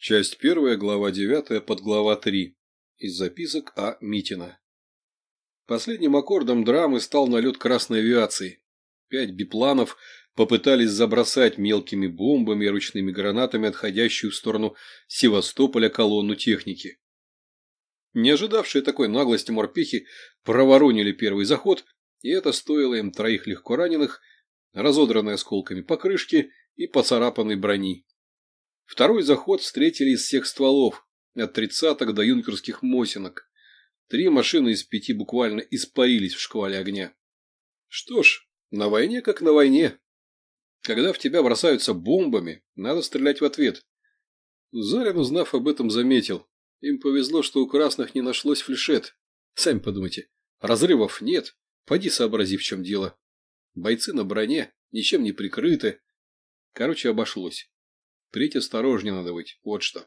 Часть первая, глава девятая, подглава три. Из записок А. Митина. Последним аккордом драмы стал налет красной авиации. Пять бипланов попытались забросать мелкими бомбами и ручными гранатами отходящую в сторону Севастополя колонну техники. Не ожидавшие такой наглости морпехи проворонили первый заход, и это стоило им троих легко раненых, разодранной осколками покрышки и поцарапанной брони. Второй заход встретили из всех стволов, от тридцаток до юнкерских мосинок. Три машины из пяти буквально испарились в шквале огня. Что ж, на войне как на войне. Когда в тебя бросаются бомбами, надо стрелять в ответ. Зарин, узнав об этом, заметил. Им повезло, что у красных не нашлось флешет. Сами подумайте, разрывов нет. Пойди сообрази, в чем дело. Бойцы на броне, ничем не прикрыты. Короче, обошлось. Впредь осторожнее надо быть, вот что.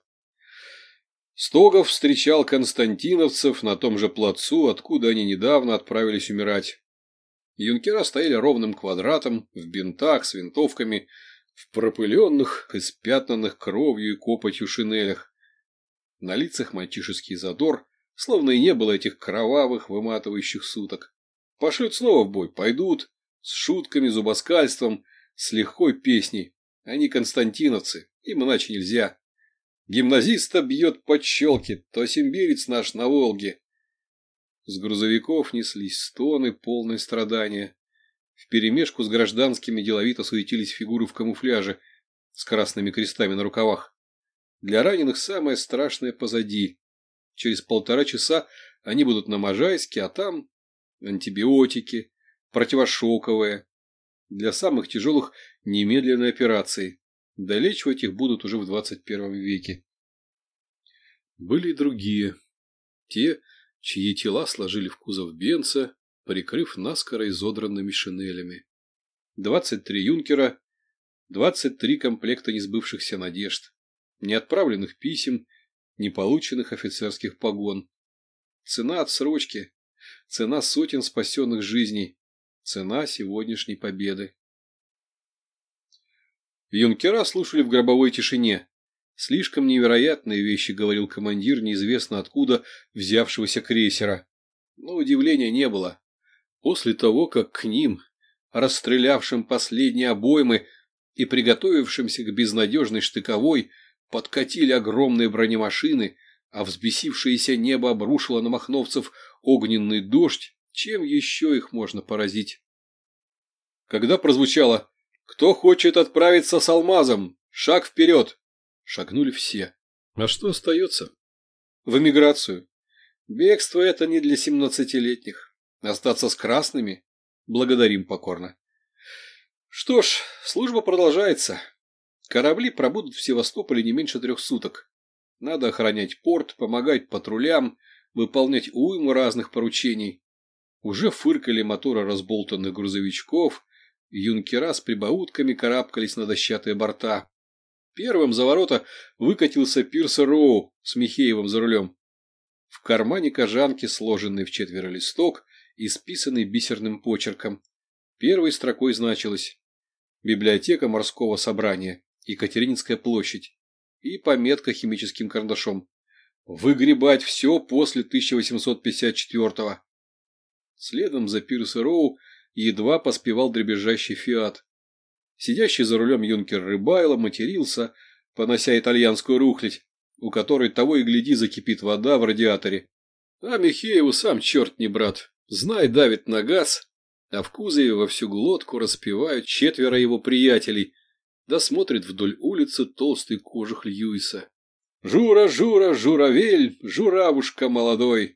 Стогов встречал константиновцев на том же плацу, откуда они недавно отправились умирать. Юнкера стояли ровным квадратом, в бинтах, с винтовками, в пропыленных, испятнанных кровью и копотью шинелях. На лицах мальчишеский задор, словно и не было этих кровавых, выматывающих суток. Пошлют снова в бой, пойдут, с шутками, зубоскальством, с легкой песней. Они константиновцы, им иначе нельзя. Гимназиста бьет по щелке, то симбирец наш на Волге. С грузовиков неслись стоны, полные страдания. Вперемешку с гражданскими деловито суетились фигуры в камуфляже с красными крестами на рукавах. Для раненых самое страшное позади. Через полтора часа они будут на Можайске, а там антибиотики, противошоковые. Для самых тяжелых немедленные операции. Долечивать их будут уже в 21 веке. Были и другие. Те, чьи тела сложили в кузов Бенца, прикрыв наскоро изодранными шинелями. 23 юнкера, 23 комплекта несбывшихся надежд, неотправленных писем, неполученных офицерских погон. Цена отсрочки, цена сотен спасенных жизней, цена сегодняшней победы. Юнкера слушали в гробовой тишине. Слишком невероятные вещи говорил командир неизвестно откуда взявшегося крейсера. Но удивления не было. После того, как к ним, расстрелявшим последние обоймы и приготовившимся к безнадежной штыковой, подкатили огромные бронемашины, а взбесившееся небо обрушило на махновцев огненный дождь, чем еще их можно поразить? Когда прозвучало «Кто хочет отправиться с алмазом? Шаг вперед!» Шагнули все. А что остается? В эмиграцию. Бегство это не для семнадцатилетних. Остаться с красными? Благодарим покорно. Что ж, служба продолжается. Корабли пробудут в Севастополе не меньше трех суток. Надо охранять порт, помогать патрулям, выполнять уйму разных поручений. Уже фыркали моторы разболтанных грузовичков, Юнкера с прибаутками карабкались на дощатые борта. Первым за ворота выкатился Пирс Роу с Михеевым за рулем. В кармане кожанки сложенный в четверо листок, исписанный бисерным почерком. Первой строкой значилось «Библиотека морского собрания, Екатерининская площадь» и пометка химическим карандашом «Выгребать все после 1854-го». Следом за Пирс Роу едва поспевал дребезжащий фиат. Сидящий за рулем юнкер Рыбайло матерился, понося итальянскую рухлядь, у которой того и гляди закипит вода в радиаторе. А Михееву сам черт не брат, знай давит на газ, а в кузове во всю глотку распевают четверо его приятелей, да смотрит вдоль улицы толстый кожух Льюиса. «Жура, Жура, журавель, журавушка молодой!»